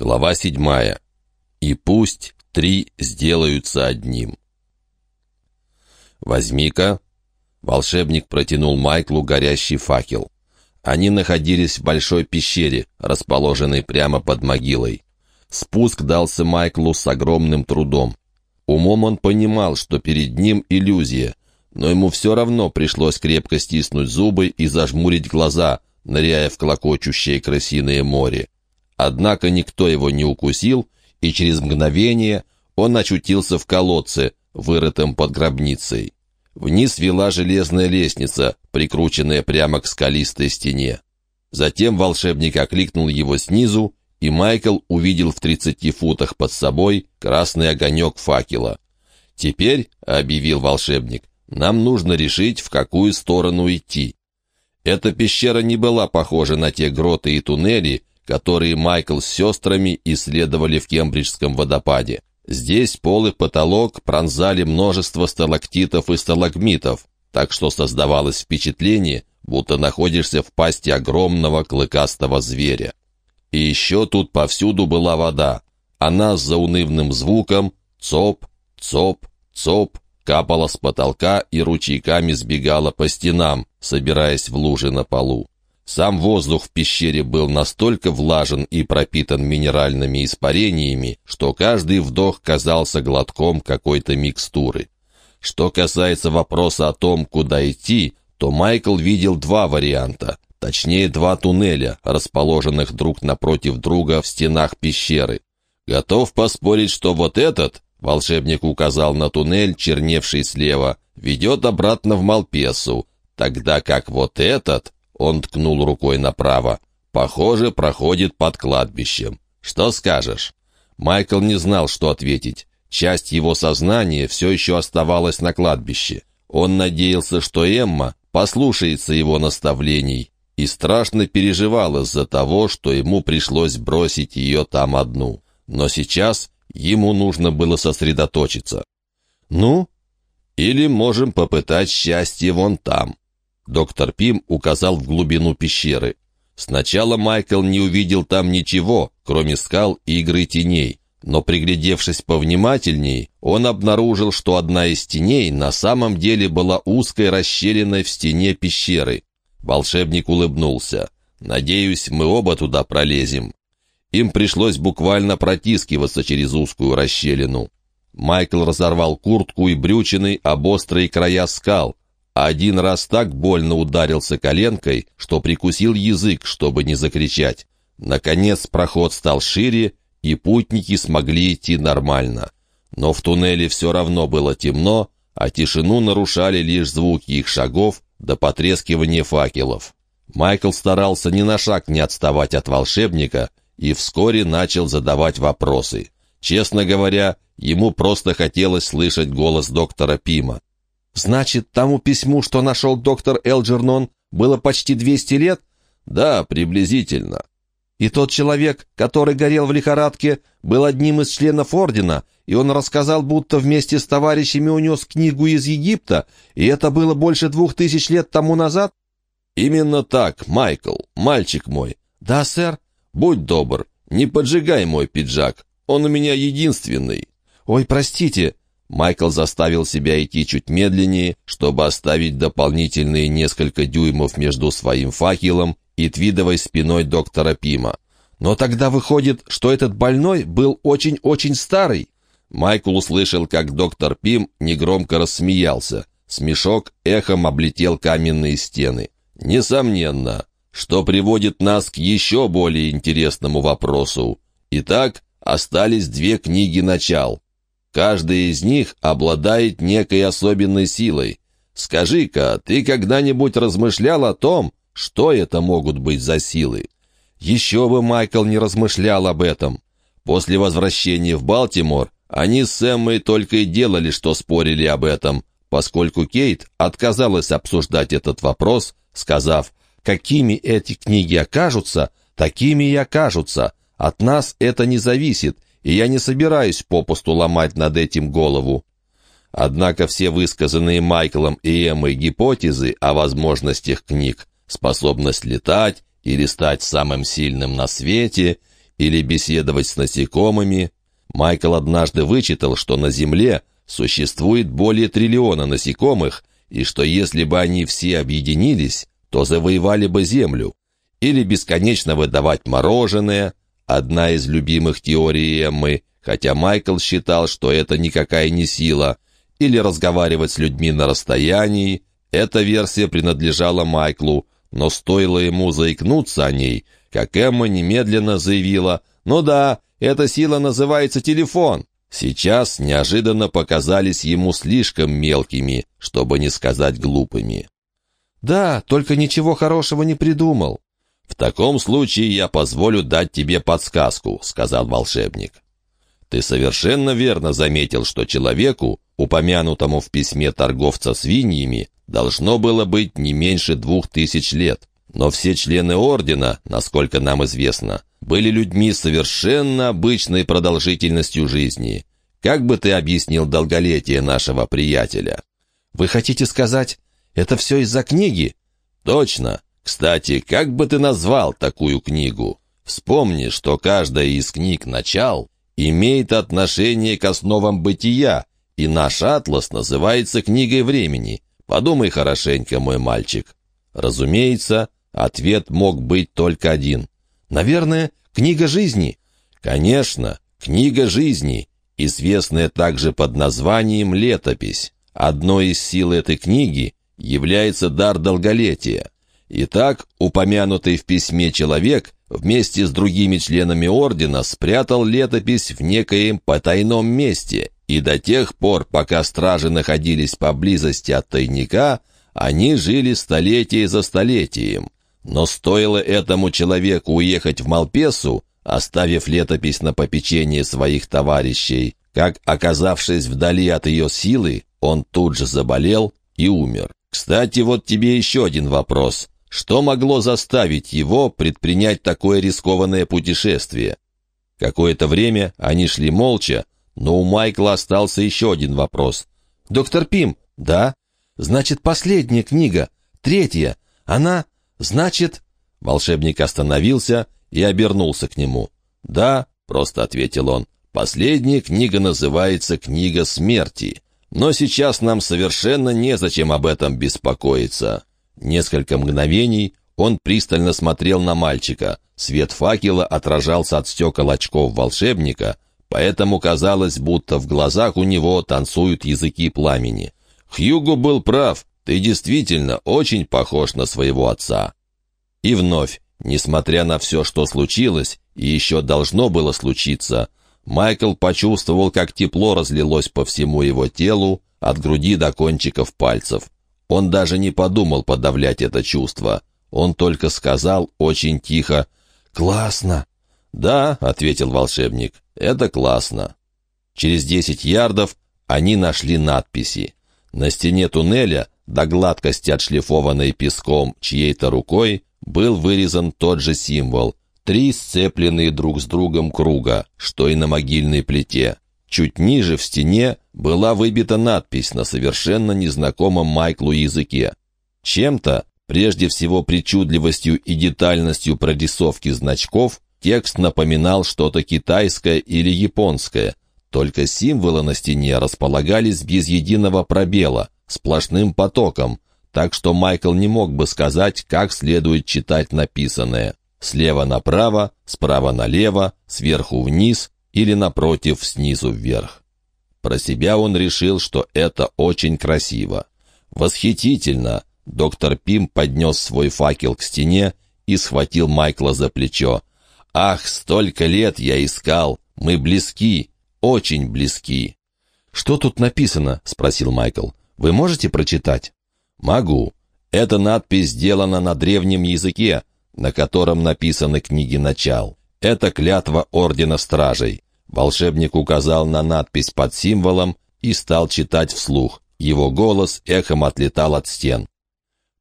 Глава седьмая. И пусть три сделаются одним. «Возьми-ка». Волшебник протянул Майклу горящий факел. Они находились в большой пещере, расположенной прямо под могилой. Спуск дался Майклу с огромным трудом. Умом он понимал, что перед ним иллюзия, но ему все равно пришлось крепко стиснуть зубы и зажмурить глаза, ныряя в клокочущее крысиное море. Однако никто его не укусил, и через мгновение он очутился в колодце, вырытом под гробницей. Вниз вела железная лестница, прикрученная прямо к скалистой стене. Затем волшебник окликнул его снизу, и Майкл увидел в тридцати футах под собой красный огонек факела. «Теперь», — объявил волшебник, — «нам нужно решить, в какую сторону идти». Эта пещера не была похожа на те гроты и туннели, которые Майкл с сестрами исследовали в Кембриджском водопаде. Здесь пол и потолок пронзали множество сталактитов и сталагмитов, так что создавалось впечатление, будто находишься в пасти огромного клыкастого зверя. И еще тут повсюду была вода. Она с заунывным звуком «цоп, цоп, цоп» капала с потолка и ручейками сбегала по стенам, собираясь в лужи на полу. Сам воздух в пещере был настолько влажен и пропитан минеральными испарениями, что каждый вдох казался глотком какой-то микстуры. Что касается вопроса о том, куда идти, то Майкл видел два варианта, точнее два туннеля, расположенных друг напротив друга в стенах пещеры. Готов поспорить, что вот этот, волшебник указал на туннель, черневший слева, ведет обратно в Малпесу, тогда как вот этот, он ткнул рукой направо. «Похоже, проходит под кладбищем. Что скажешь?» Майкл не знал, что ответить. Часть его сознания все еще оставалась на кладбище. Он надеялся, что Эмма послушается его наставлений и страшно переживал из-за того, что ему пришлось бросить ее там одну. Но сейчас ему нужно было сосредоточиться. «Ну? Или можем попытать счастье вон там». Доктор Пим указал в глубину пещеры. Сначала Майкл не увидел там ничего, кроме скал и игры теней. Но приглядевшись повнимательней, он обнаружил, что одна из теней на самом деле была узкой расщелиной в стене пещеры. Волшебник улыбнулся. «Надеюсь, мы оба туда пролезем». Им пришлось буквально протискиваться через узкую расщелину. Майкл разорвал куртку и брючины об острые края скал, один раз так больно ударился коленкой, что прикусил язык, чтобы не закричать. Наконец проход стал шире, и путники смогли идти нормально. Но в туннеле все равно было темно, а тишину нарушали лишь звуки их шагов до потрескивания факелов. Майкл старался ни на шаг не отставать от волшебника и вскоре начал задавать вопросы. Честно говоря, ему просто хотелось слышать голос доктора Пима. Значит, тому письму, что нашел доктор Элджернон, было почти 200 лет? Да, приблизительно. И тот человек, который горел в лихорадке, был одним из членов ордена, и он рассказал, будто вместе с товарищами унес книгу из Египта, и это было больше двух тысяч лет тому назад? Именно так, Майкл, мальчик мой. Да, сэр. Будь добр, не поджигай мой пиджак, он у меня единственный. Ой, простите, Майкл заставил себя идти чуть медленнее, чтобы оставить дополнительные несколько дюймов между своим факелом и твидовой спиной доктора Пима. «Но тогда выходит, что этот больной был очень-очень старый». Майкл услышал, как доктор Пим негромко рассмеялся. Смешок эхом облетел каменные стены. «Несомненно, что приводит нас к еще более интересному вопросу. Итак, остались две книги начал. Каждая из них обладает некой особенной силой. Скажи-ка, ты когда-нибудь размышлял о том, что это могут быть за силы? Еще бы Майкл не размышлял об этом. После возвращения в Балтимор они с Эммой только и делали, что спорили об этом, поскольку Кейт отказалась обсуждать этот вопрос, сказав, «Какими эти книги окажутся, такими и окажутся. От нас это не зависит, и я не собираюсь попусту ломать над этим голову. Однако все высказанные Майклом и Эммой гипотезы о возможностях книг, способность летать или стать самым сильным на свете, или беседовать с насекомыми. Майкл однажды вычитал, что на Земле существует более триллиона насекомых, и что если бы они все объединились, то завоевали бы Землю. Или бесконечно выдавать мороженое, одна из любимых теорий Эммы, хотя Майкл считал, что это никакая не сила, или разговаривать с людьми на расстоянии. Эта версия принадлежала Майклу, но стоило ему заикнуться о ней, как Эмма немедленно заявила «Ну да, эта сила называется телефон». Сейчас неожиданно показались ему слишком мелкими, чтобы не сказать глупыми. «Да, только ничего хорошего не придумал». «В таком случае я позволю дать тебе подсказку», — сказал волшебник. «Ты совершенно верно заметил, что человеку, упомянутому в письме торговца свиньями, должно было быть не меньше двух тысяч лет. Но все члены ордена, насколько нам известно, были людьми совершенно обычной продолжительностью жизни. Как бы ты объяснил долголетие нашего приятеля? Вы хотите сказать, это все из-за книги? Точно. Кстати, как бы ты назвал такую книгу? Вспомни, что каждая из книг «Начал» имеет отношение к основам бытия, и наш атлас называется «Книгой времени». Подумай хорошенько, мой мальчик. Разумеется, ответ мог быть только один. Наверное, книга жизни. Конечно, книга жизни, известная также под названием «Летопись». Одной из сил этой книги является дар долголетия. Итак, упомянутый в письме человек вместе с другими членами ордена спрятал летопись в некоем потайном месте и до тех пор, пока стражи находились поблизости от тайника, они жили столетие за столетием. Но стоило этому человеку уехать в Малпесу, оставив летопись на попечение своих товарищей, как, оказавшись вдали от ее силы, он тут же заболел и умер. Кстати, вот тебе еще один вопрос. Что могло заставить его предпринять такое рискованное путешествие? Какое-то время они шли молча, но у Майкла остался еще один вопрос. «Доктор Пим?» «Да?» «Значит, последняя книга, третья, она, значит...» Волшебник остановился и обернулся к нему. «Да», — просто ответил он, — «последняя книга называется «Книга смерти». Но сейчас нам совершенно незачем об этом беспокоиться». Несколько мгновений он пристально смотрел на мальчика. Свет факела отражался от стекол очков волшебника — поэтому казалось, будто в глазах у него танцуют языки пламени. Хьюго был прав, ты действительно очень похож на своего отца. И вновь, несмотря на все, что случилось, и еще должно было случиться, Майкл почувствовал, как тепло разлилось по всему его телу, от груди до кончиков пальцев. Он даже не подумал подавлять это чувство. Он только сказал очень тихо «Классно!» «Да», — ответил волшебник, — «это классно». Через десять ярдов они нашли надписи. На стене туннеля, до гладкости отшлифованной песком чьей-то рукой, был вырезан тот же символ — три сцепленные друг с другом круга, что и на могильной плите. Чуть ниже в стене была выбита надпись на совершенно незнакомом Майклу языке. Чем-то, прежде всего причудливостью и детальностью прорисовки значков, Текст напоминал что-то китайское или японское, только символы на стене располагались без единого пробела, сплошным потоком, так что Майкл не мог бы сказать, как следует читать написанное. Слева направо, справа налево, сверху вниз или, напротив, снизу вверх. Про себя он решил, что это очень красиво. «Восхитительно!» Доктор Пим поднес свой факел к стене и схватил Майкла за плечо. Ах, столько лет я искал. Мы близки, очень близки. Что тут написано? спросил Майкл. Вы можете прочитать? Могу. Эта надпись сделана на древнем языке, на котором написаны книги начал. Это клятва Ордена Стражей. Волшебник указал на надпись под символом и стал читать вслух. Его голос эхом отлетал от стен.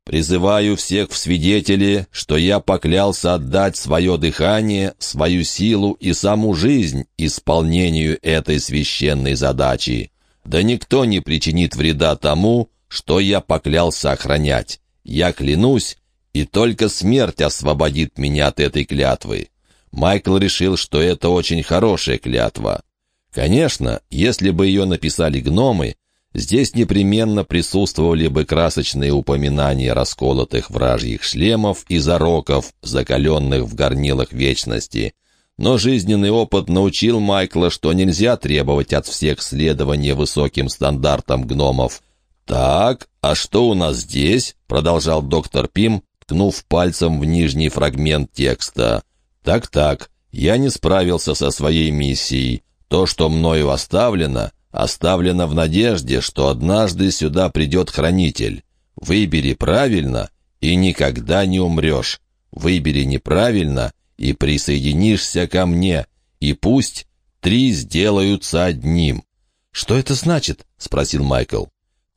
Призываю всех в свидетели, что я поклялся отдать свое дыхание, свою силу и саму жизнь исполнению этой священной задачи. Да никто не причинит вреда тому, что я поклялся охранять. Я клянусь, и только смерть освободит меня от этой клятвы. Майкл решил, что это очень хорошая клятва. Конечно, если бы ее написали гномы, здесь непременно присутствовали бы красочные упоминания расколотых вражьих шлемов и зароков, закаленных в горнилах вечности. Но жизненный опыт научил Майкла, что нельзя требовать от всех следования высоким стандартам гномов. «Так, а что у нас здесь?» — продолжал доктор Пим, ткнув пальцем в нижний фрагмент текста. «Так-так, я не справился со своей миссией. То, что мною оставлено, оставлено в надежде, что однажды сюда придет хранитель. Выбери правильно, и никогда не умрешь. Выбери неправильно, и присоединишься ко мне, и пусть три сделаются одним». «Что это значит?» — спросил Майкл.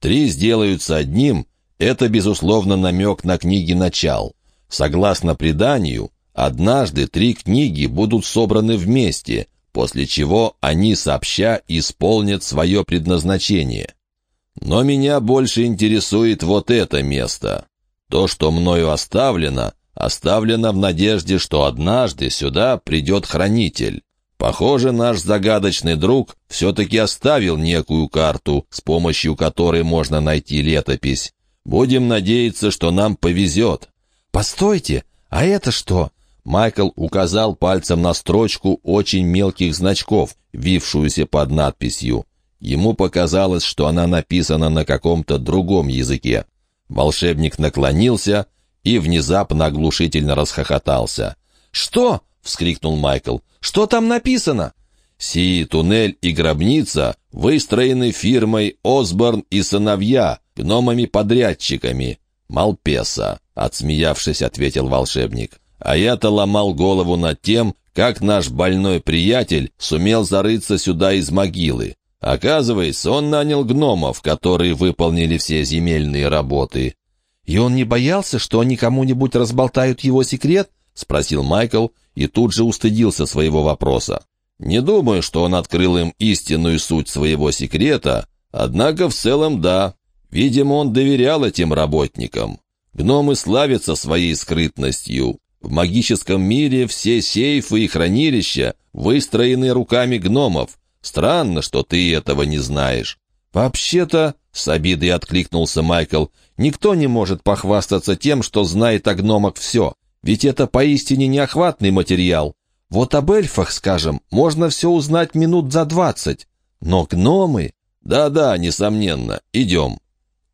«Три сделаются одним» — это, безусловно, намек на книги «Начал». Согласно преданию, однажды три книги будут собраны вместе, после чего они сообща исполнят свое предназначение. Но меня больше интересует вот это место. То, что мною оставлено, оставлено в надежде, что однажды сюда придет хранитель. Похоже, наш загадочный друг все-таки оставил некую карту, с помощью которой можно найти летопись. Будем надеяться, что нам повезет. «Постойте, а это что?» Майкл указал пальцем на строчку очень мелких значков, вившуюся под надписью. Ему показалось, что она написана на каком-то другом языке. Волшебник наклонился и внезапно оглушительно расхохотался. «Что?» — вскрикнул Майкл. «Что там написано?» «Сии туннель и гробница выстроены фирмой «Осборн и сыновья», гномами-подрядчиками. «Малпеса», — отсмеявшись, ответил волшебник. А я-то ломал голову над тем, как наш больной приятель сумел зарыться сюда из могилы. Оказывается, он нанял гномов, которые выполнили все земельные работы. «И он не боялся, что они кому-нибудь разболтают его секрет?» — спросил Майкл и тут же устыдился своего вопроса. «Не думаю, что он открыл им истинную суть своего секрета, однако в целом да. Видимо, он доверял этим работникам. Гномы славятся своей скрытностью. В магическом мире все сейфы и хранилища выстроены руками гномов. Странно, что ты этого не знаешь. Вообще-то, с обидой откликнулся Майкл, никто не может похвастаться тем, что знает о гномах все. Ведь это поистине неохватный материал. Вот об эльфах, скажем, можно все узнать минут за двадцать. Но гномы... Да-да, несомненно, идем.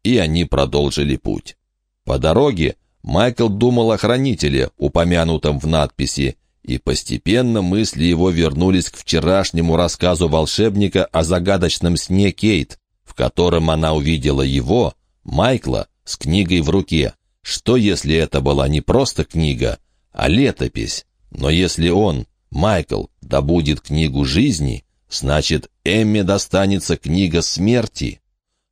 И они продолжили путь. По дороге Майкл думал о хранителе, упомянутом в надписи, и постепенно мысли его вернулись к вчерашнему рассказу волшебника о загадочном сне Кейт, в котором она увидела его, Майкла, с книгой в руке. Что, если это была не просто книга, а летопись? Но если он, Майкл, добудет книгу жизни, значит, Эмме достанется книга смерти.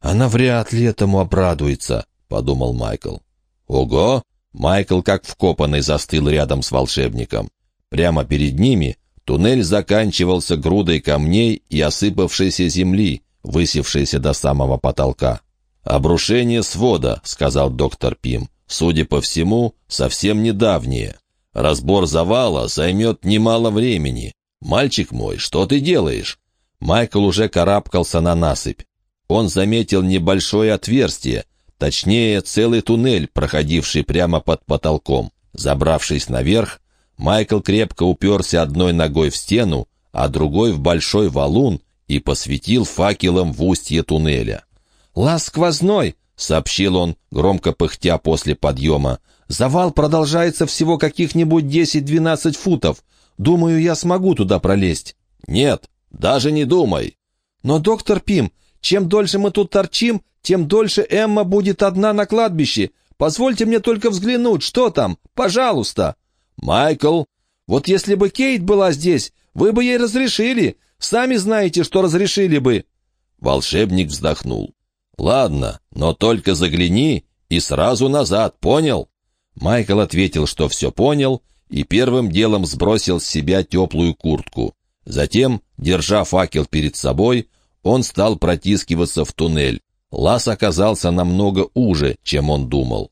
«Она вряд ли этому обрадуется», — подумал Майкл. Ого! Майкл, как вкопанный, застыл рядом с волшебником. Прямо перед ними туннель заканчивался грудой камней и осыпавшейся земли, высевшейся до самого потолка. «Обрушение свода», — сказал доктор Пим. «Судя по всему, совсем недавнее. Разбор завала займет немало времени. Мальчик мой, что ты делаешь?» Майкл уже карабкался на насыпь. Он заметил небольшое отверстие, Точнее, целый туннель, проходивший прямо под потолком. Забравшись наверх, Майкл крепко уперся одной ногой в стену, а другой в большой валун и посветил факелом в устье туннеля. «Лаз сквозной!» — сообщил он, громко пыхтя после подъема. «Завал продолжается всего каких-нибудь десять-двенадцать футов. Думаю, я смогу туда пролезть». «Нет, даже не думай». «Но, доктор Пим, чем дольше мы тут торчим, тем дольше Эмма будет одна на кладбище. Позвольте мне только взглянуть, что там, пожалуйста». «Майкл, вот если бы Кейт была здесь, вы бы ей разрешили. Сами знаете, что разрешили бы». Волшебник вздохнул. «Ладно, но только загляни и сразу назад, понял?» Майкл ответил, что все понял, и первым делом сбросил с себя теплую куртку. Затем, держа факел перед собой, он стал протискиваться в туннель. Лаз оказался намного уже, чем он думал.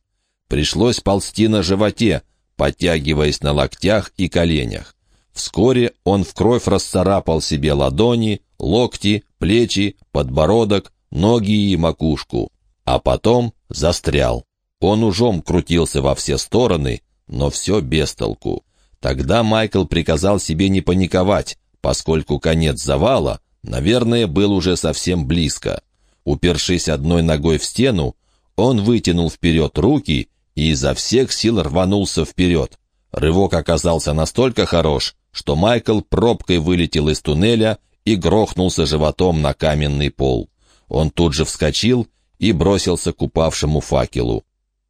Пришлось ползти на животе, подтягиваясь на локтях и коленях. Вскоре он в кровь расцарапал себе ладони, локти, плечи, подбородок, ноги и макушку. А потом застрял. Он ужом крутился во все стороны, но все без толку. Тогда Майкл приказал себе не паниковать, поскольку конец завала, наверное, был уже совсем близко. Упершись одной ногой в стену, он вытянул вперед руки и изо всех сил рванулся вперед. Рывок оказался настолько хорош, что Майкл пробкой вылетел из туннеля и грохнулся животом на каменный пол. Он тут же вскочил и бросился к упавшему факелу.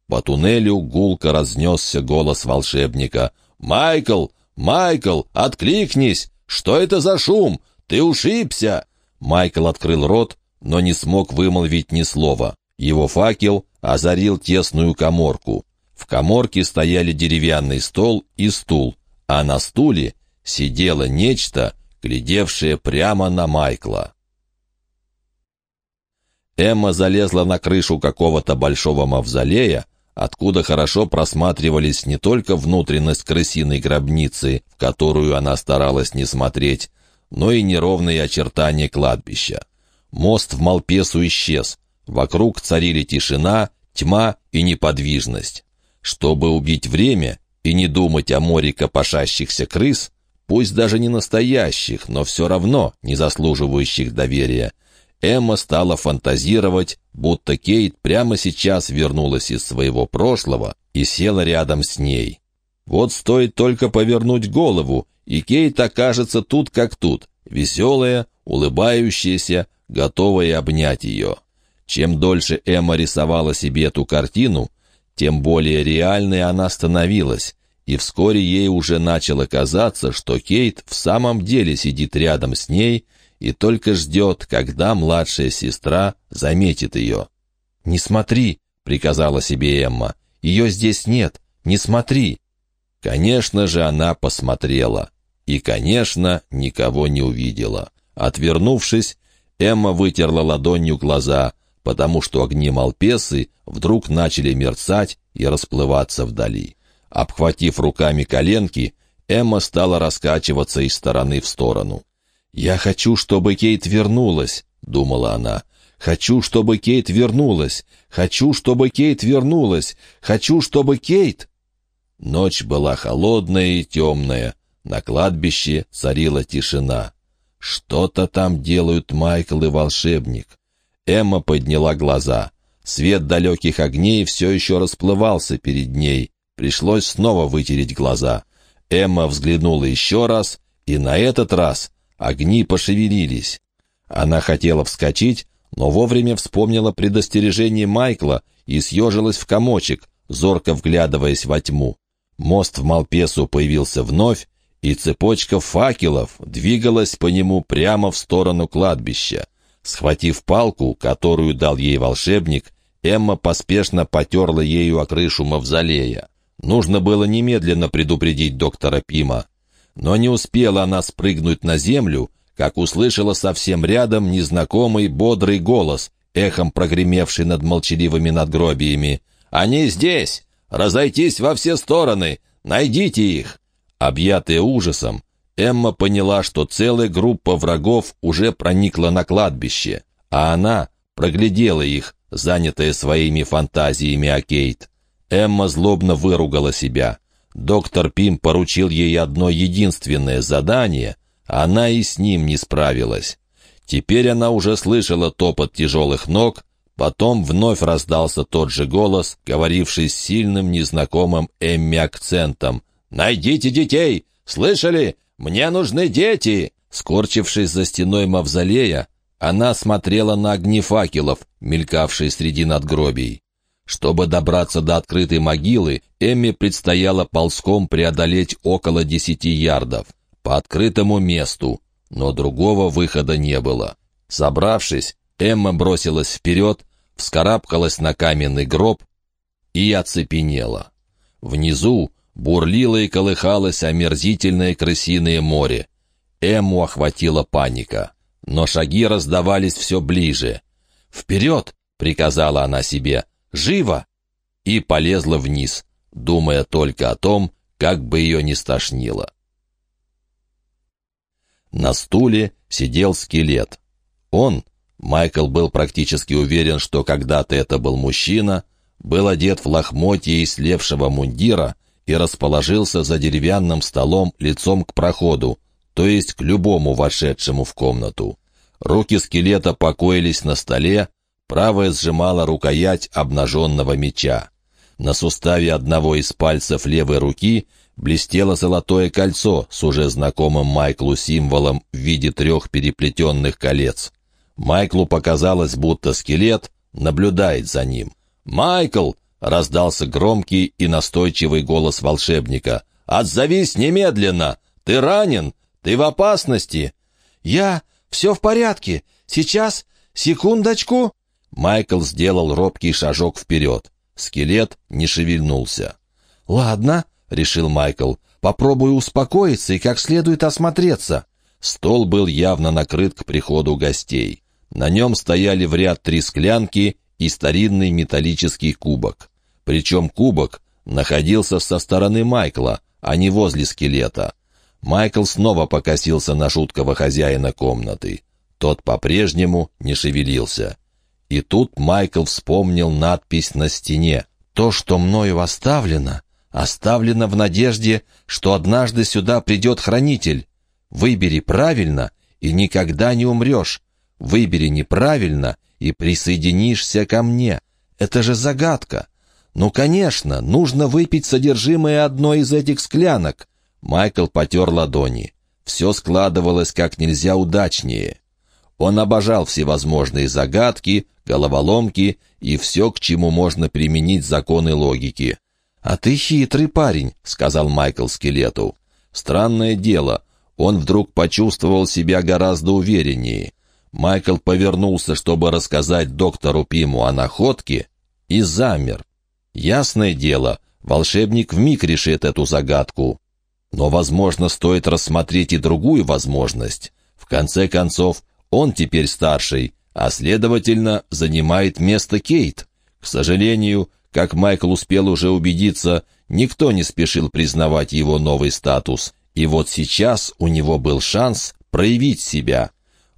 По туннелю гулко разнесся голос волшебника. «Майкл! Майкл! Откликнись! Что это за шум? Ты ушибся!» Майкл открыл рот, но не смог вымолвить ни слова. Его факел озарил тесную коморку. В коморке стояли деревянный стол и стул, а на стуле сидело нечто, глядевшее прямо на Майкла. Эмма залезла на крышу какого-то большого мавзолея, откуда хорошо просматривались не только внутренность крысиной гробницы, в которую она старалась не смотреть, но и неровные очертания кладбища. Мост в Малпесу исчез. Вокруг царили тишина, тьма и неподвижность. Чтобы убить время и не думать о море копошащихся крыс, пусть даже не настоящих, но все равно не заслуживающих доверия, Эмма стала фантазировать, будто Кейт прямо сейчас вернулась из своего прошлого и села рядом с ней. Вот стоит только повернуть голову, и Кейт окажется тут как тут, веселая, улыбающаяся, готовая обнять ее. Чем дольше Эмма рисовала себе эту картину, тем более реальной она становилась, и вскоре ей уже начало казаться, что Кейт в самом деле сидит рядом с ней и только ждет, когда младшая сестра заметит ее. «Не смотри», — приказала себе Эмма, — «ее здесь нет, не смотри». Конечно же, она посмотрела. И, конечно, никого не увидела. Отвернувшись, Эмма вытерла ладонью глаза, потому что огни Малпесы вдруг начали мерцать и расплываться вдали. Обхватив руками коленки, Эмма стала раскачиваться из стороны в сторону. «Я хочу, чтобы Кейт вернулась», — думала она. «Хочу, чтобы Кейт вернулась! Хочу, чтобы Кейт вернулась! Хочу, чтобы Кейт...» Ночь была холодная и темная. На кладбище царила тишина. Что-то там делают Майкл и волшебник. Эмма подняла глаза. Свет далеких огней все еще расплывался перед ней. Пришлось снова вытереть глаза. Эмма взглянула еще раз, и на этот раз огни пошевелились. Она хотела вскочить, но вовремя вспомнила предостережение Майкла и съежилась в комочек, зорко вглядываясь во тьму. Мост в Малпесу появился вновь, и цепочка факелов двигалась по нему прямо в сторону кладбища. Схватив палку, которую дал ей волшебник, Эмма поспешно потерла ею о крышу мавзолея. Нужно было немедленно предупредить доктора Пима. Но не успела она спрыгнуть на землю, как услышала совсем рядом незнакомый бодрый голос, эхом прогремевший над молчаливыми надгробиями. «Они здесь! Разойтись во все стороны! Найдите их!» Объятая ужасом, Эмма поняла, что целая группа врагов уже проникла на кладбище, а она проглядела их, занятая своими фантазиями о Кейт. Эмма злобно выругала себя. Доктор Пим поручил ей одно единственное задание, она и с ним не справилась. Теперь она уже слышала топот тяжелых ног, потом вновь раздался тот же голос, говоривший с сильным незнакомым Эмми акцентом. «Найдите детей! Слышали? Мне нужны дети!» Скорчившись за стеной мавзолея, она смотрела на огни факелов, мелькавшие среди надгробий. Чтобы добраться до открытой могилы, Эмме предстояло ползком преодолеть около десяти ярдов. По открытому месту, но другого выхода не было. Собравшись, Эмма бросилась вперед, вскарабкалась на каменный гроб и оцепенела. Внизу, Бурлило и колыхалось омерзительное крысиное море. Эму охватила паника. Но шаги раздавались все ближе. «Вперед!» — приказала она себе. «Живо!» И полезла вниз, думая только о том, как бы ее не стошнило. На стуле сидел скелет. Он, Майкл был практически уверен, что когда-то это был мужчина, был одет в лохмотье из слевшего мундира и расположился за деревянным столом лицом к проходу, то есть к любому вошедшему в комнату. Руки скелета покоились на столе, правая сжимала рукоять обнаженного меча. На суставе одного из пальцев левой руки блестело золотое кольцо с уже знакомым Майклу символом в виде трех переплетенных колец. Майклу показалось, будто скелет наблюдает за ним. «Майкл!» — раздался громкий и настойчивый голос волшебника. «Отзовись немедленно! Ты ранен! Ты в опасности!» «Я... все в порядке! Сейчас... секундочку!» Майкл сделал робкий шажок вперед. Скелет не шевельнулся. «Ладно», — решил Майкл, — «попробую успокоиться и как следует осмотреться». Стол был явно накрыт к приходу гостей. На нем стояли в ряд три склянки и старинный металлический кубок. Причем кубок находился со стороны Майкла, а не возле скелета. Майкл снова покосился на жуткого хозяина комнаты. Тот по-прежнему не шевелился. И тут Майкл вспомнил надпись на стене. «То, что мною оставлено, оставлено в надежде, что однажды сюда придет хранитель. Выбери правильно, и никогда не умрешь. Выбери неправильно, и присоединишься ко мне. Это же загадка. Ну, конечно, нужно выпить содержимое одной из этих склянок». Майкл потер ладони. Все складывалось как нельзя удачнее. Он обожал всевозможные загадки, головоломки и все, к чему можно применить законы логики. «А ты хитрый парень», — сказал Майкл скелету. Странное дело, он вдруг почувствовал себя гораздо увереннее. Майкл повернулся, чтобы рассказать доктору Пиму о находке, и замер. Ясное дело, волшебник вмиг решит эту загадку. Но, возможно, стоит рассмотреть и другую возможность. В конце концов, он теперь старший, а, следовательно, занимает место Кейт. К сожалению, как Майкл успел уже убедиться, никто не спешил признавать его новый статус. И вот сейчас у него был шанс проявить себя.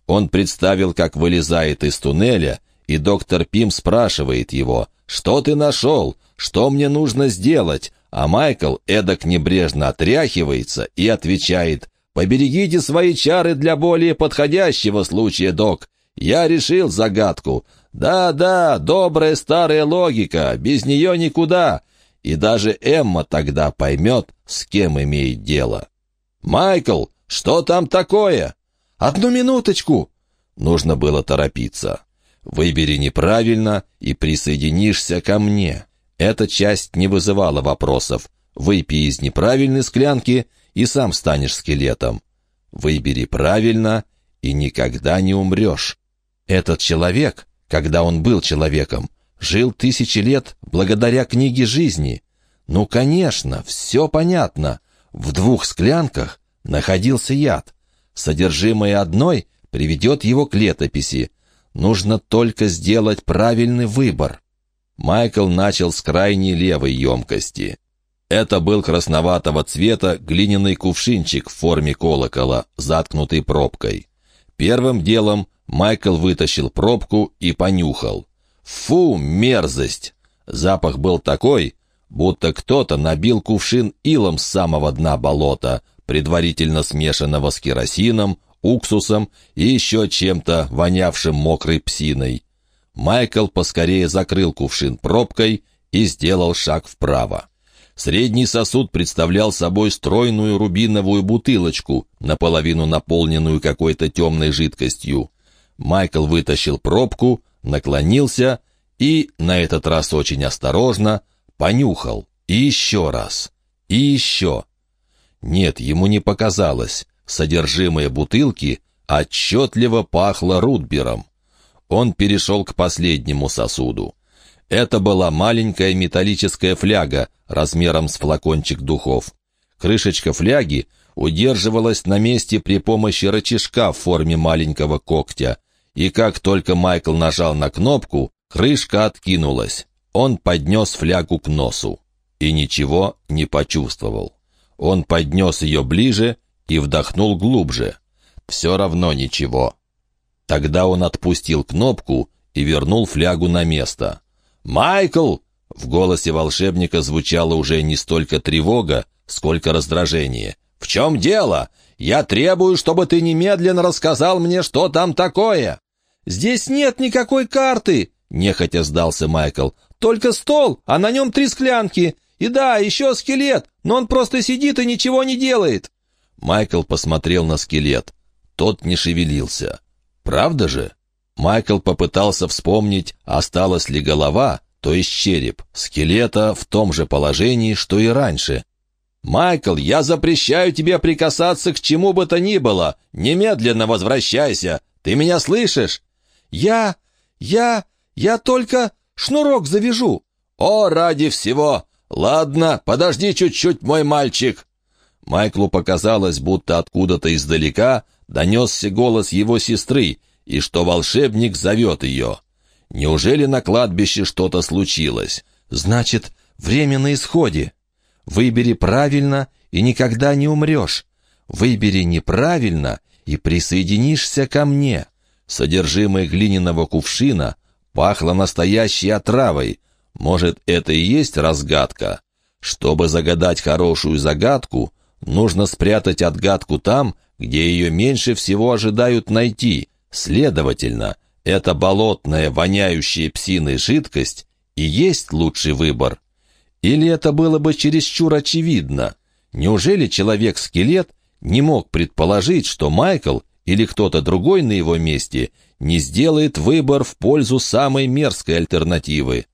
Он представил, как вылезает из туннеля, и доктор Пим спрашивает его, «Что ты нашел? Что мне нужно сделать?» А Майкл эдак небрежно отряхивается и отвечает, «Поберегите свои чары для более подходящего случая, док. Я решил загадку. Да-да, добрая старая логика, без нее никуда. И даже Эмма тогда поймет, с кем имеет дело. «Майкл, что там такое?» «Одну минуточку!» Нужно было торопиться. «Выбери неправильно и присоединишься ко мне». Эта часть не вызывала вопросов. Выпей из неправильной склянки и сам станешь скелетом. Выбери правильно, и никогда не умрешь. Этот человек, когда он был человеком, жил тысячи лет благодаря книге жизни. Ну, конечно, все понятно. В двух склянках находился яд. Содержимое одной приведет его к летописи. Нужно только сделать правильный выбор. Майкл начал с крайней левой емкости. Это был красноватого цвета глиняный кувшинчик в форме колокола, заткнутый пробкой. Первым делом Майкл вытащил пробку и понюхал. Фу, мерзость! Запах был такой, будто кто-то набил кувшин илом с самого дна болота, предварительно смешанного с керосином, уксусом и еще чем-то вонявшим мокрой псиной. Майкл поскорее закрыл кувшин пробкой и сделал шаг вправо. Средний сосуд представлял собой стройную рубиновую бутылочку, наполовину наполненную какой-то темной жидкостью. Майкл вытащил пробку, наклонился и, на этот раз очень осторожно, понюхал. И еще раз. И еще. Нет, ему не показалось. Содержимое бутылки отчетливо пахло рудбером. Он перешел к последнему сосуду. Это была маленькая металлическая фляга размером с флакончик духов. Крышечка фляги удерживалась на месте при помощи рычажка в форме маленького когтя, и как только Майкл нажал на кнопку, крышка откинулась. Он поднес флягу к носу и ничего не почувствовал. Он поднес ее ближе и вдохнул глубже. Все равно ничего. Тогда он отпустил кнопку и вернул флягу на место. «Майкл!» В голосе волшебника звучала уже не столько тревога, сколько раздражение. «В чем дело? Я требую, чтобы ты немедленно рассказал мне, что там такое!» «Здесь нет никакой карты!» — нехотя сдался Майкл. «Только стол, а на нем три склянки. И да, еще скелет, но он просто сидит и ничего не делает». Майкл посмотрел на скелет. Тот не шевелился. «Правда же?» Майкл попытался вспомнить, осталась ли голова, то есть череп, скелета в том же положении, что и раньше. «Майкл, я запрещаю тебе прикасаться к чему бы то ни было! Немедленно возвращайся! Ты меня слышишь?» «Я... я... я только шнурок завяжу!» «О, ради всего! Ладно, подожди чуть-чуть, мой мальчик!» Майклу показалось, будто откуда-то издалека донесся голос его сестры, и что волшебник зовет ее. Неужели на кладбище что-то случилось? «Значит, время на исходе. Выбери правильно, и никогда не умрешь. Выбери неправильно, и присоединишься ко мне». Содержимое глиняного кувшина пахло настоящей отравой. Может, это и есть разгадка? Чтобы загадать хорошую загадку, нужно спрятать отгадку там, где ее меньше всего ожидают найти. Следовательно, эта болотная, воняющая псиной жидкость и есть лучший выбор. Или это было бы чересчур очевидно? Неужели человек-скелет не мог предположить, что Майкл или кто-то другой на его месте не сделает выбор в пользу самой мерзкой альтернативы?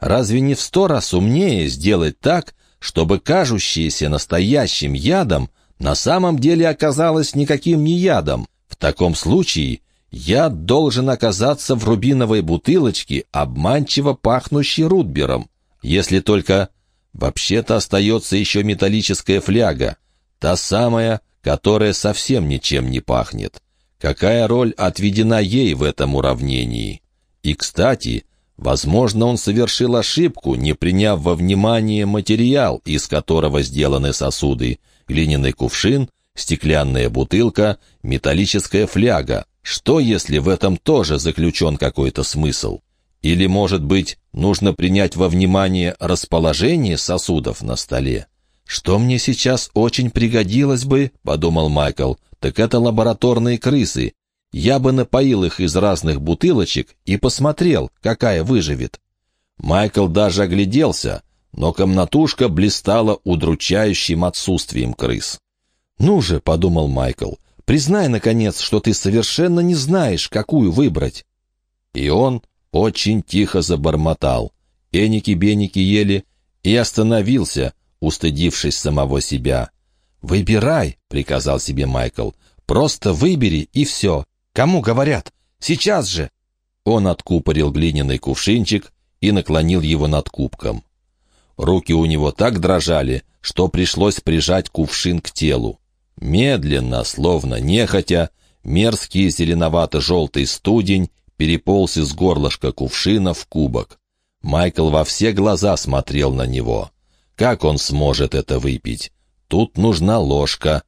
Разве не в сто раз умнее сделать так, чтобы кажущееся настоящим ядом на самом деле оказалось никаким не ядом? В таком случае Яд должен оказаться в рубиновой бутылочке, обманчиво пахнущей рудбером. Если только... Вообще-то остается еще металлическая фляга, та самая, которая совсем ничем не пахнет. Какая роль отведена ей в этом уравнении? И, кстати, возможно, он совершил ошибку, не приняв во внимание материал, из которого сделаны сосуды, глиняный кувшин, стеклянная бутылка, металлическая фляга. Что, если в этом тоже заключен какой-то смысл? Или, может быть, нужно принять во внимание расположение сосудов на столе? «Что мне сейчас очень пригодилось бы, — подумал Майкл, — так это лабораторные крысы. Я бы напоил их из разных бутылочек и посмотрел, какая выживет». Майкл даже огляделся, но комнатушка блистала удручающим отсутствием крыс. «Ну же, — подумал Майкл, Признай, наконец, что ты совершенно не знаешь, какую выбрать». И он очень тихо забормотал. Эники-беники ели и остановился, устыдившись самого себя. «Выбирай», — приказал себе Майкл. «Просто выбери, и все. Кому говорят? Сейчас же!» Он откупорил глиняный кувшинчик и наклонил его над кубком. Руки у него так дрожали, что пришлось прижать кувшин к телу. Медленно, словно нехотя, мерзкий зеленовато-желтый студень переполз из горлышка кувшина в кубок. Майкл во все глаза смотрел на него. Как он сможет это выпить? Тут нужна ложка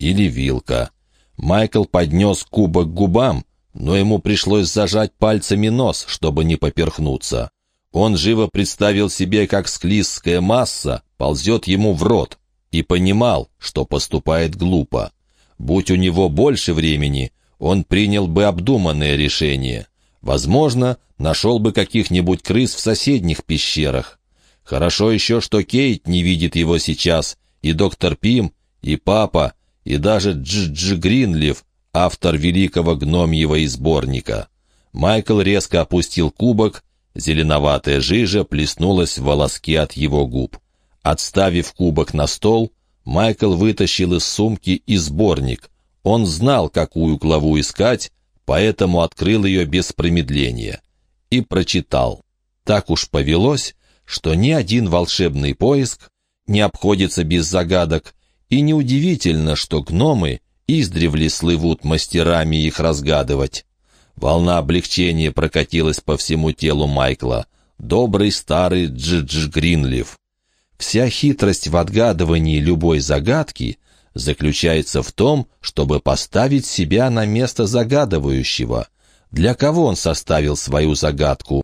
или вилка. Майкл поднес кубок к губам, но ему пришлось зажать пальцами нос, чтобы не поперхнуться. Он живо представил себе, как склизкая масса ползет ему в рот и понимал, что поступает глупо. Будь у него больше времени, он принял бы обдуманное решение. Возможно, нашел бы каких-нибудь крыс в соседних пещерах. Хорошо еще, что Кейт не видит его сейчас, и доктор Пим, и папа, и даже Дж-Дж Гринлиф, автор великого гномьего изборника. Майкл резко опустил кубок, зеленоватая жижа плеснулась в волоски от его губ. Отставив кубок на стол, Майкл вытащил из сумки и сборник. Он знал, какую главу искать, поэтому открыл ее без промедления. И прочитал. Так уж повелось, что ни один волшебный поиск не обходится без загадок, и неудивительно, что гномы издревле слывут мастерами их разгадывать. Волна облегчения прокатилась по всему телу Майкла. Добрый старый Джидж Гринлиф. Вся хитрость в отгадывании любой загадки заключается в том, чтобы поставить себя на место загадывающего. Для кого он составил свою загадку?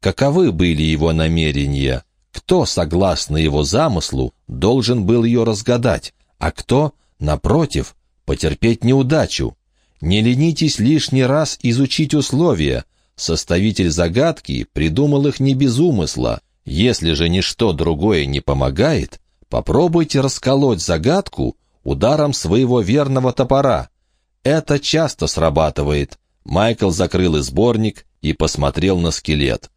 Каковы были его намерения? Кто, согласно его замыслу, должен был ее разгадать, а кто, напротив, потерпеть неудачу? Не ленитесь лишний раз изучить условия. Составитель загадки придумал их не без умысла. Если же ничто другое не помогает, попробуйте расколоть загадку ударом своего верного топора. Это часто срабатывает. Майкл закрыл изборник и посмотрел на скелет.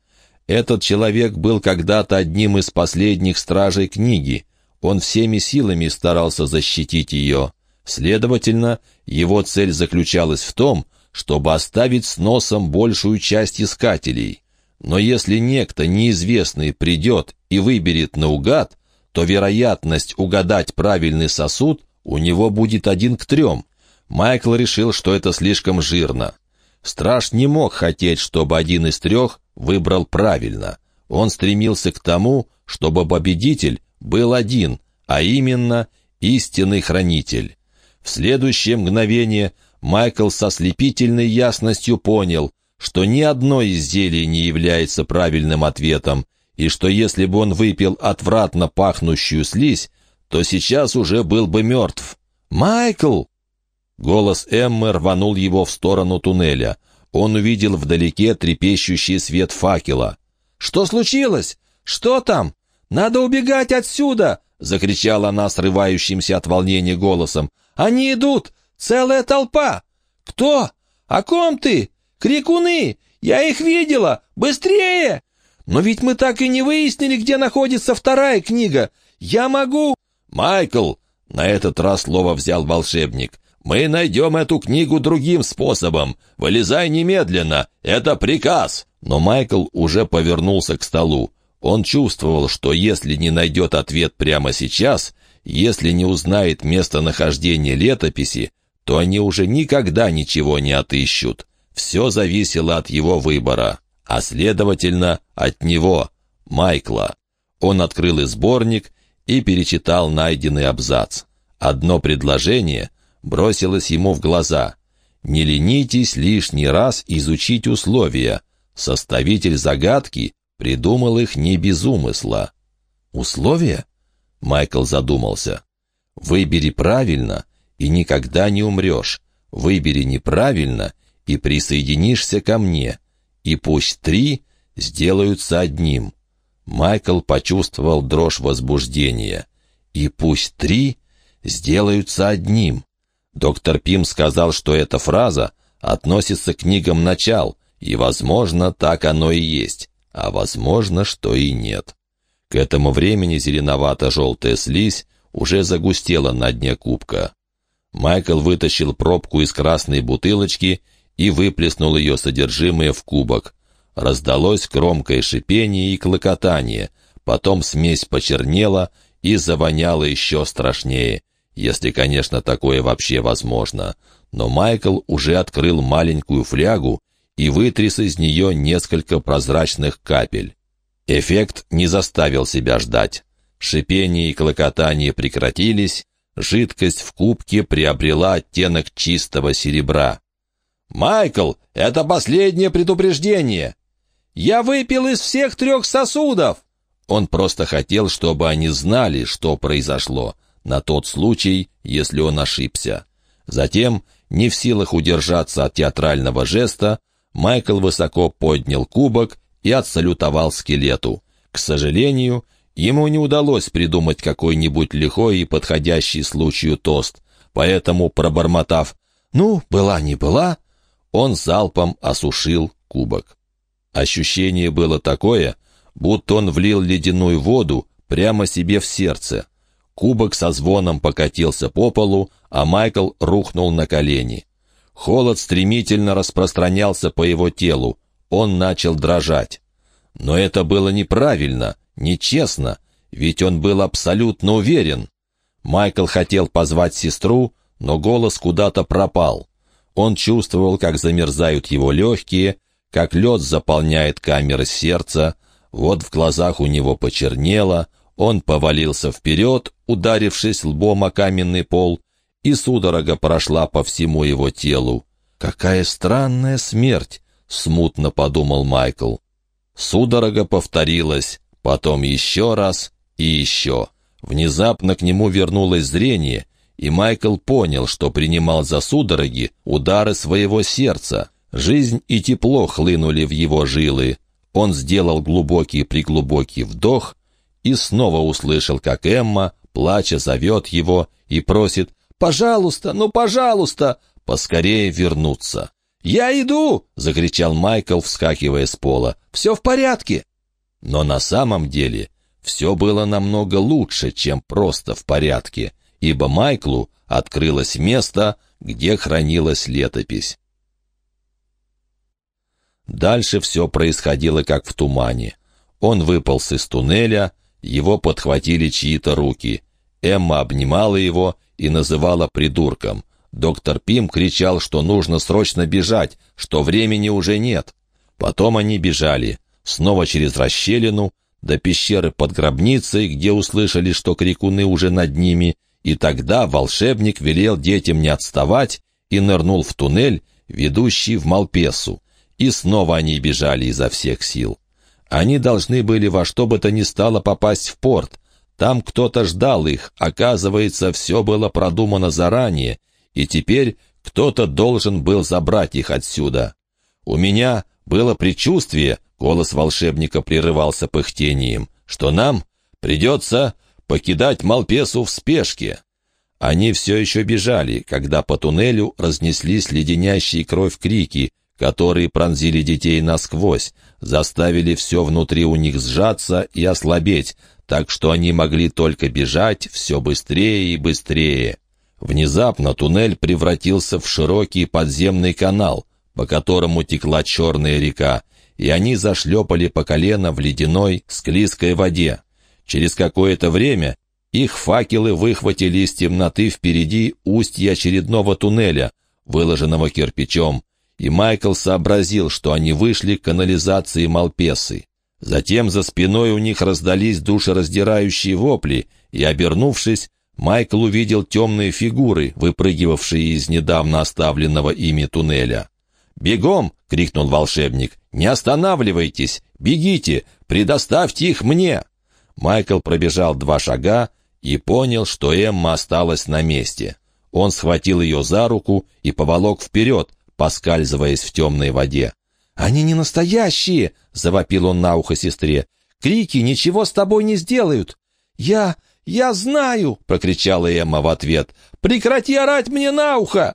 Этот человек был когда-то одним из последних стражей книги. Он всеми силами старался защитить ее. Следовательно, его цель заключалась в том, чтобы оставить с носом большую часть искателей. Но если некто неизвестный придет и выберет наугад, то вероятность угадать правильный сосуд у него будет один к трем. Майкл решил, что это слишком жирно. Страж не мог хотеть, чтобы один из трех выбрал правильно. Он стремился к тому, чтобы победитель был один, а именно истинный хранитель. В следующее мгновение Майкл со слепительной ясностью понял, что ни одно из зелий не является правильным ответом, и что если бы он выпил отвратно пахнущую слизь, то сейчас уже был бы мертв. «Майкл!» Голос Эммы рванул его в сторону туннеля. Он увидел вдалеке трепещущий свет факела. «Что случилось? Что там? Надо убегать отсюда!» — закричала она срывающимся от волнения голосом. «Они идут! Целая толпа! Кто? О ком ты? Крикуны! Я их видела! Быстрее!» «Но ведь мы так и не выяснили, где находится вторая книга! Я могу...» «Майкл!» — на этот раз слово взял волшебник. «Мы найдем эту книгу другим способом. Вылезай немедленно. Это приказ!» Но Майкл уже повернулся к столу. Он чувствовал, что если не найдет ответ прямо сейчас, если не узнает местонахождение летописи, то они уже никогда ничего не отыщут. Все зависело от его выбора, а следовательно, от него, Майкла. Он открыл изборник и перечитал найденный абзац. Одно предложение бросилось ему в глаза. «Не ленитесь лишний раз изучить условия. Составитель загадки придумал их не без умысла». «Условия?» — Майкл задумался. «Выбери правильно, и никогда не умрешь. Выбери неправильно, и присоединишься ко мне. И пусть три сделаются одним». Майкл почувствовал дрожь возбуждения. «И пусть три сделаются одним». Доктор Пим сказал, что эта фраза относится к книгам начал, и, возможно, так оно и есть, а возможно, что и нет. К этому времени зеленовато-желтая слизь уже загустела на дне кубка. Майкл вытащил пробку из красной бутылочки и выплеснул ее содержимое в кубок. Раздалось громкое шипение и клокотание. Потом смесь почернела и завоняла еще страшнее, если, конечно, такое вообще возможно. Но Майкл уже открыл маленькую флягу и вытряс из нее несколько прозрачных капель. Эффект не заставил себя ждать. Шипение и клокотание прекратились, жидкость в кубке приобрела оттенок чистого серебра. «Майкл, это последнее предупреждение!» «Я выпил из всех трех сосудов!» Он просто хотел, чтобы они знали, что произошло, на тот случай, если он ошибся. Затем, не в силах удержаться от театрального жеста, Майкл высоко поднял кубок и отсалютовал скелету. К сожалению, ему не удалось придумать какой-нибудь лихой и подходящий случаю тост, поэтому, пробормотав «ну, была не была», он залпом осушил кубок. Ощущение было такое, будто он влил ледяную воду прямо себе в сердце. Кубок со звоном покатился по полу, а Майкл рухнул на колени. Холод стремительно распространялся по его телу. Он начал дрожать. Но это было неправильно, нечестно, ведь он был абсолютно уверен. Майкл хотел позвать сестру, но голос куда-то пропал. Он чувствовал, как замерзают его легкие, как лед заполняет камеры сердца, вот в глазах у него почернело, он повалился вперед, ударившись лбом о каменный пол, и судорога прошла по всему его телу. «Какая странная смерть!» — смутно подумал Майкл. Судорога повторилась, потом еще раз и еще. Внезапно к нему вернулось зрение, и Майкл понял, что принимал за судороги удары своего сердца. Жизнь и тепло хлынули в его жилы. Он сделал глубокий-приглубокий вдох и снова услышал, как Эмма, плача, зовет его и просит «Пожалуйста, ну, пожалуйста!» поскорее вернуться. «Я иду!» — закричал Майкл, вскакивая с пола. «Все в порядке!» Но на самом деле все было намного лучше, чем просто в порядке, ибо Майклу открылось место, где хранилась летопись. Дальше все происходило как в тумане. Он выполз из туннеля, его подхватили чьи-то руки. Эмма обнимала его и называла придурком. Доктор Пим кричал, что нужно срочно бежать, что времени уже нет. Потом они бежали, снова через расщелину, до пещеры под гробницей, где услышали, что крикуны уже над ними, и тогда волшебник велел детям не отставать и нырнул в туннель, ведущий в Малпесу. И снова они бежали изо всех сил. Они должны были во что бы то ни стало попасть в порт. Там кто-то ждал их, оказывается, все было продумано заранее, и теперь кто-то должен был забрать их отсюда. У меня было предчувствие, голос волшебника прерывался пыхтением, что нам придется покидать Малпесу в спешке. Они все еще бежали, когда по туннелю разнеслись леденящие кровь крики, которые пронзили детей насквозь, заставили все внутри у них сжаться и ослабеть, так что они могли только бежать все быстрее и быстрее. Внезапно туннель превратился в широкий подземный канал, по которому текла черная река, и они зашлепали по колено в ледяной, склизкой воде. Через какое-то время их факелы выхватили из темноты впереди устья очередного туннеля, выложенного кирпичом, и Майкл сообразил, что они вышли к канализации Малпесы. Затем за спиной у них раздались душераздирающие вопли, и, обернувшись, Майкл увидел темные фигуры, выпрыгивавшие из недавно оставленного ими туннеля. «Бегом!» — крикнул волшебник. «Не останавливайтесь! Бегите! Предоставьте их мне!» Майкл пробежал два шага и понял, что Эмма осталась на месте. Он схватил ее за руку и поволок вперед, поскальзываясь в темной воде. «Они не настоящие!» — завопил он на ухо сестре. «Крики ничего с тобой не сделают!» «Я... я знаю!» — прокричала Эмма в ответ. «Прекрати орать мне на ухо!»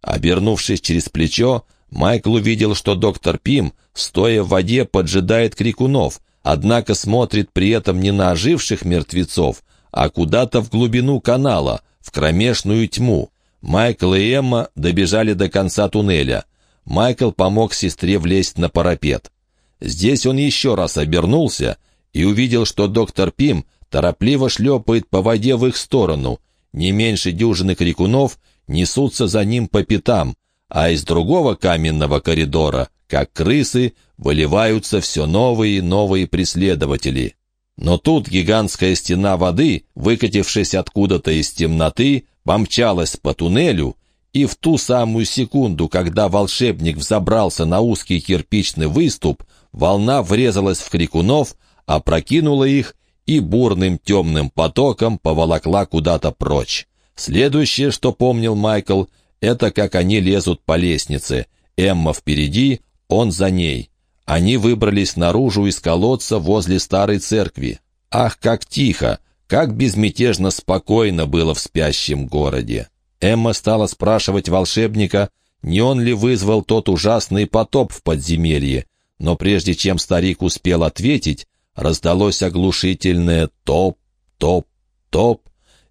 Обернувшись через плечо, Майкл увидел, что доктор Пим, стоя в воде, поджидает крикунов, однако смотрит при этом не на оживших мертвецов, а куда-то в глубину канала, в кромешную тьму. Майкл и Эмма добежали до конца туннеля. Майкл помог сестре влезть на парапет. Здесь он еще раз обернулся и увидел, что доктор Пим торопливо шлепает по воде в их сторону. Не меньше дюжины крикунов несутся за ним по пятам, а из другого каменного коридора, как крысы, выливаются все новые и новые преследователи. Но тут гигантская стена воды, выкатившись откуда-то из темноты, помчалась по туннелю, и в ту самую секунду, когда волшебник взобрался на узкий кирпичный выступ, волна врезалась в крикунов, опрокинула их и бурным темным потоком поволокла куда-то прочь. Следующее, что помнил Майкл, это как они лезут по лестнице. Эмма впереди, он за ней. Они выбрались наружу из колодца возле старой церкви. Ах, как тихо, как безмятежно спокойно было в спящем городе. Эмма стала спрашивать волшебника, не он ли вызвал тот ужасный потоп в подземелье. Но прежде чем старик успел ответить, раздалось оглушительное «топ, топ, топ».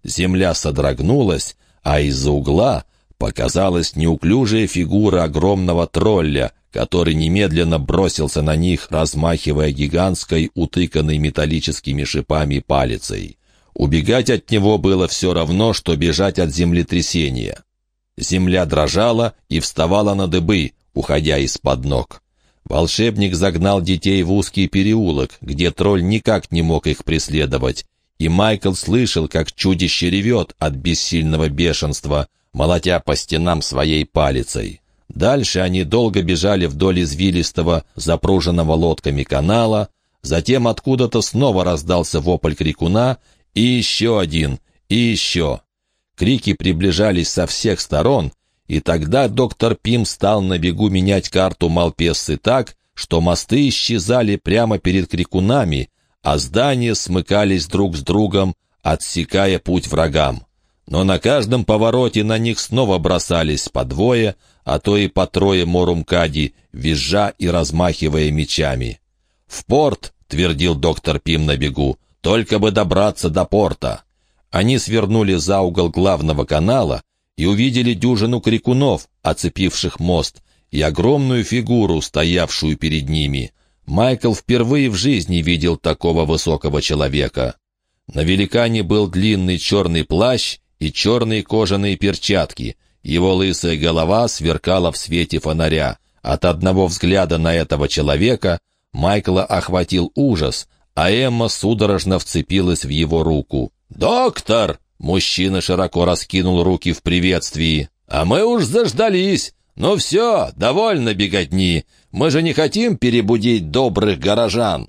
Земля содрогнулась, а из-за угла показалась неуклюжая фигура огромного тролля, который немедленно бросился на них, размахивая гигантской, утыканной металлическими шипами палицей. Убегать от него было все равно, что бежать от землетрясения. Земля дрожала и вставала на дыбы, уходя из-под ног. Волшебник загнал детей в узкий переулок, где тролль никак не мог их преследовать, и Майкл слышал, как чудище ревет от бессильного бешенства, молотя по стенам своей палицей. Дальше они долго бежали вдоль извилистого, запруженного лодками канала, затем откуда-то снова раздался вопль крикуна, и еще один, и еще. Крики приближались со всех сторон, и тогда доктор Пим стал на бегу менять карту Малпессы так, что мосты исчезали прямо перед крикунами, а здания смыкались друг с другом, отсекая путь врагам. Но на каждом повороте на них снова бросались по двое, а то и по трое морумкади, визжа и размахивая мечами. «В порт!» — твердил доктор Пим на бегу. «Только бы добраться до порта!» Они свернули за угол главного канала и увидели дюжину крикунов, оцепивших мост, и огромную фигуру, стоявшую перед ними. Майкл впервые в жизни видел такого высокого человека. На великане был длинный черный плащ и черные кожаные перчатки. Его лысая голова сверкала в свете фонаря. От одного взгляда на этого человека Майкла охватил ужас, а Эмма судорожно вцепилась в его руку. «Доктор!» — мужчина широко раскинул руки в приветствии. «А мы уж заждались! Ну все, довольно беготни! Мы же не хотим перебудить добрых горожан!»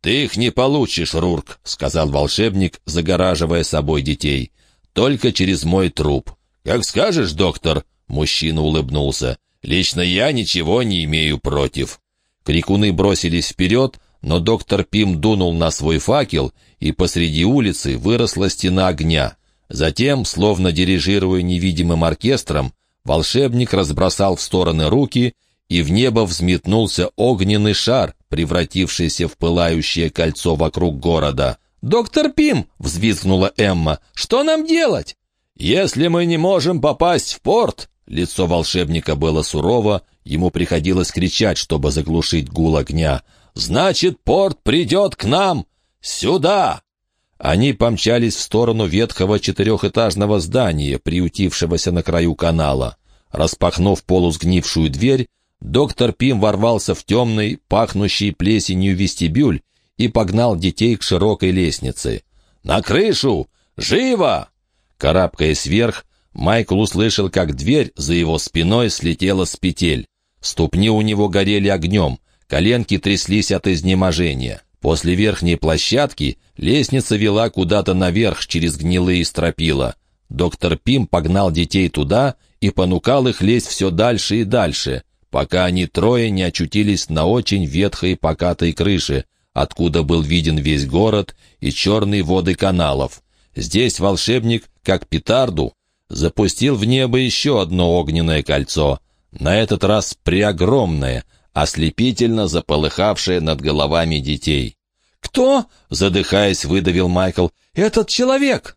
«Ты их не получишь, Рурк», — сказал волшебник, загораживая собой детей. «Только через мой труп». «Как скажешь, доктор», — мужчина улыбнулся. «Лично я ничего не имею против». Крикуны бросились вперед, но доктор Пим дунул на свой факел, и посреди улицы выросла стена огня. Затем, словно дирижируя невидимым оркестром, волшебник разбросал в стороны руки, и в небо взметнулся огненный шар, превратившийся в пылающее кольцо вокруг города. «Доктор Пим!» — взвизгнула Эмма. «Что нам делать?» «Если мы не можем попасть в порт...» Лицо волшебника было сурово, ему приходилось кричать, чтобы заглушить гул огня. «Значит, порт придет к нам! Сюда!» Они помчались в сторону ветхого четырехэтажного здания, приютившегося на краю канала. Распахнув полусгнившую дверь, доктор Пим ворвался в темный, пахнущий плесенью вестибюль и погнал детей к широкой лестнице. «На крышу! Живо!» Карабкаясь вверх, Майкл услышал, как дверь за его спиной слетела с петель. Ступни у него горели огнем, коленки тряслись от изнеможения. После верхней площадки лестница вела куда-то наверх через гнилые стропила. Доктор Пим погнал детей туда и понукал их лезть все дальше и дальше, пока они трое не очутились на очень ветхой покатой крыше, откуда был виден весь город и черные воды каналов. Здесь волшебник, как петарду, запустил в небо еще одно огненное кольцо, на этот раз преогромное — ослепительно заполыхавшее над головами детей. «Кто?» — задыхаясь, выдавил Майкл. «Этот человек!»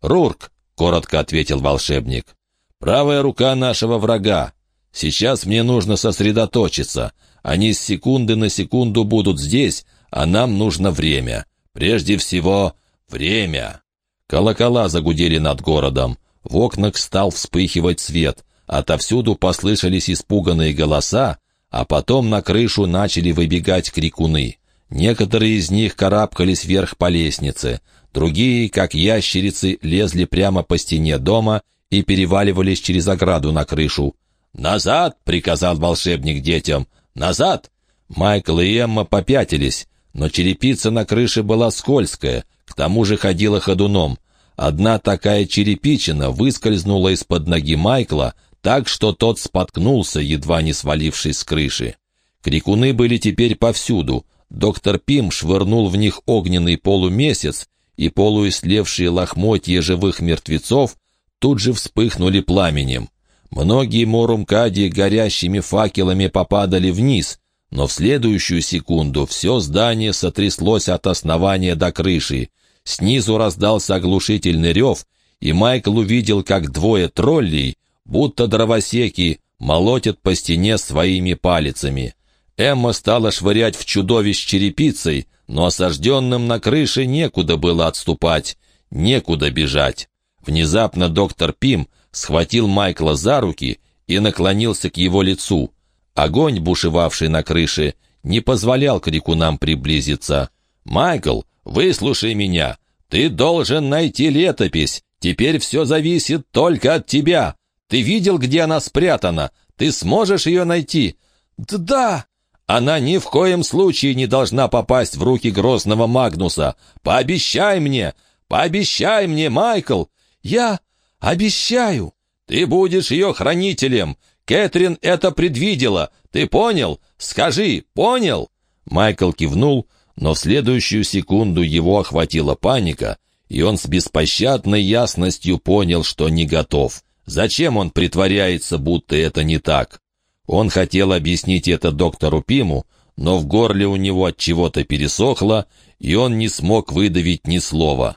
«Рурк», — коротко ответил волшебник. «Правая рука нашего врага. Сейчас мне нужно сосредоточиться. Они с секунды на секунду будут здесь, а нам нужно время. Прежде всего, время». Колокола загудели над городом. В окнах стал вспыхивать свет. Отовсюду послышались испуганные голоса, а потом на крышу начали выбегать крикуны. Некоторые из них карабкались вверх по лестнице, другие, как ящерицы, лезли прямо по стене дома и переваливались через ограду на крышу. «Назад!» — приказал волшебник детям. «Назад!» Майкл и Эмма попятились, но черепица на крыше была скользкая, к тому же ходила ходуном. Одна такая черепичина выскользнула из-под ноги Майкла, так что тот споткнулся, едва не свалившись с крыши. Крикуны были теперь повсюду. Доктор Пим швырнул в них огненный полумесяц, и полуислевшие лохмотья живых мертвецов тут же вспыхнули пламенем. Многие морумкади горящими факелами попадали вниз, но в следующую секунду все здание сотряслось от основания до крыши. Снизу раздался оглушительный рев, и Майкл увидел, как двое троллей — будто дровосеки, молотят по стене своими палицами. Эмма стала швырять в чудовищ черепицей, но осажденным на крыше некуда было отступать, некуда бежать. Внезапно доктор Пим схватил Майкла за руки и наклонился к его лицу. Огонь, бушевавший на крыше, не позволял крикунам приблизиться. «Майкл, выслушай меня. Ты должен найти летопись. Теперь все зависит только от тебя. Ты видел, где она спрятана? Ты сможешь ее найти?» «Да!» Она ни в коем случае не должна попасть в руки грозного Магнуса. Пообещай мне! Пообещай мне, Майкл! Я обещаю! Ты будешь ее хранителем! Кэтрин это предвидела! Ты понял? Скажи, понял?» Майкл кивнул, но в следующую секунду его охватила паника, и он с беспощадной ясностью понял, что не готов. Зачем он притворяется, будто это не так? Он хотел объяснить это доктору Пиму, но в горле у него от чего-то пересохло, и он не смог выдавить ни слова.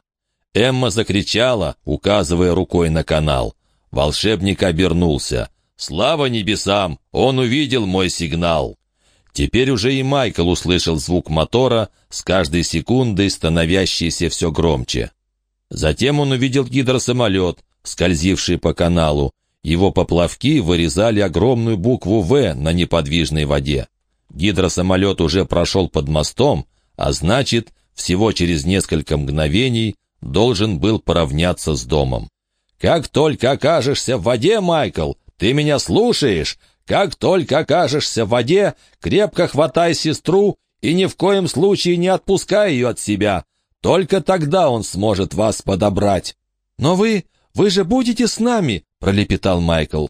Эмма закричала, указывая рукой на канал. Волшебник обернулся. «Слава небесам! Он увидел мой сигнал!» Теперь уже и Майкл услышал звук мотора, с каждой секундой становящийся все громче. Затем он увидел гидросамолет, скользивший по каналу, его поплавки вырезали огромную букву «В» на неподвижной воде. Гидросамолет уже прошел под мостом, а значит, всего через несколько мгновений должен был поравняться с домом. «Как только окажешься в воде, Майкл, ты меня слушаешь? Как только окажешься в воде, крепко хватай сестру и ни в коем случае не отпускай ее от себя. Только тогда он сможет вас подобрать». «Но вы, вы же будете с нами!» пролепетал Майкл.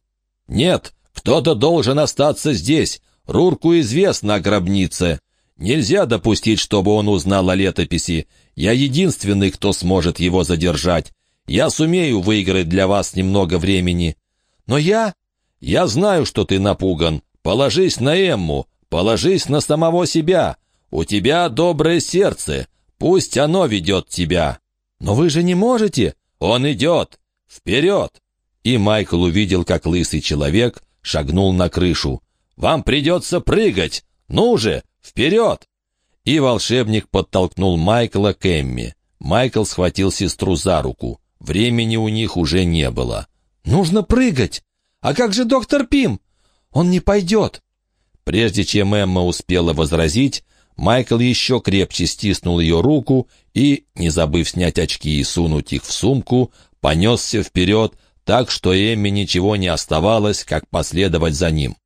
«Нет, кто-то должен остаться здесь. Рурку известно о гробнице. Нельзя допустить, чтобы он узнал о летописи. Я единственный, кто сможет его задержать. Я сумею выиграть для вас немного времени. Но я... Я знаю, что ты напуган. Положись на Эмму, положись на самого себя. У тебя доброе сердце. Пусть оно ведет тебя. Но вы же не можете. Он идет. Вперед! и Майкл увидел, как лысый человек шагнул на крышу. «Вам придется прыгать! Ну же, вперед!» И волшебник подтолкнул Майкла к Эмми. Майкл схватил сестру за руку. Времени у них уже не было. «Нужно прыгать! А как же доктор Пим? Он не пойдет!» Прежде чем Эмма успела возразить, Майкл еще крепче стиснул ее руку и, не забыв снять очки и сунуть их в сумку, понесся вперед, так что Эмми ничего не оставалось, как последовать за ним.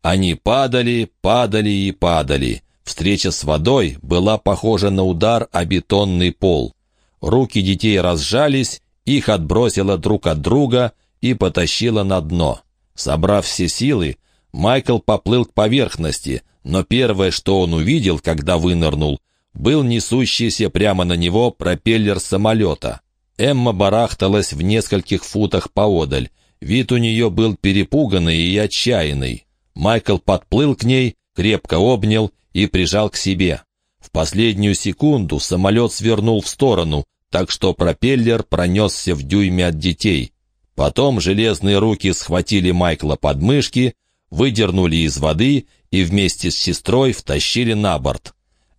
Они падали, падали и падали. Встреча с водой была похожа на удар о бетонный пол. Руки детей разжались, их отбросило друг от друга и потащило на дно. Собрав все силы, Майкл поплыл к поверхности, но первое, что он увидел, когда вынырнул, был несущийся прямо на него пропеллер самолета. Эмма барахталась в нескольких футах поодаль. Вид у нее был перепуганный и отчаянный. Майкл подплыл к ней, крепко обнял и прижал к себе. В последнюю секунду самолет свернул в сторону, так что пропеллер пронесся в дюйме от детей. Потом железные руки схватили Майкла под мышки, выдернули из воды и вместе с сестрой втащили на борт.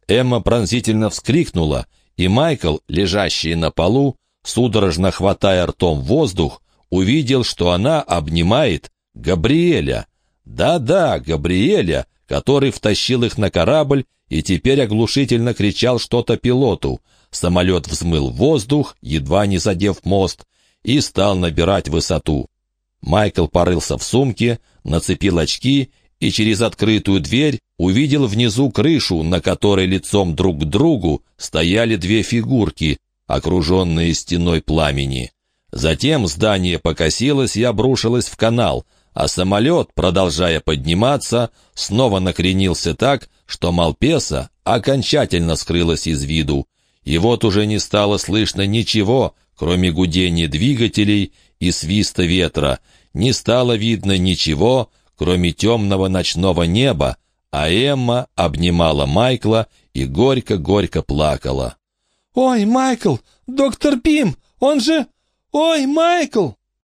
Эмма пронзительно вскрикнула, и Майкл, лежащий на полу, судорожно хватая ртом воздух, увидел, что она обнимает Габриэля. Да-да, Габриэля, который втащил их на корабль и теперь оглушительно кричал что-то пилоту. Самолет взмыл воздух, едва не задев мост, и стал набирать высоту. Майкл порылся в сумке, нацепил очки и через открытую дверь увидел внизу крышу, на которой лицом друг к другу стояли две фигурки, окруженные стеной пламени. Затем здание покосилось и обрушилось в канал, а самолет, продолжая подниматься, снова накренился так, что Малпеса окончательно скрылась из виду. И вот уже не стало слышно ничего, кроме гудения двигателей и свиста ветра, не стало видно ничего, кроме темного ночного неба, а Эмма обнимала Майкла и горько-горько плакала. «Ой, Майкл! Доктор Пим! Он же... Ой, Майкл!»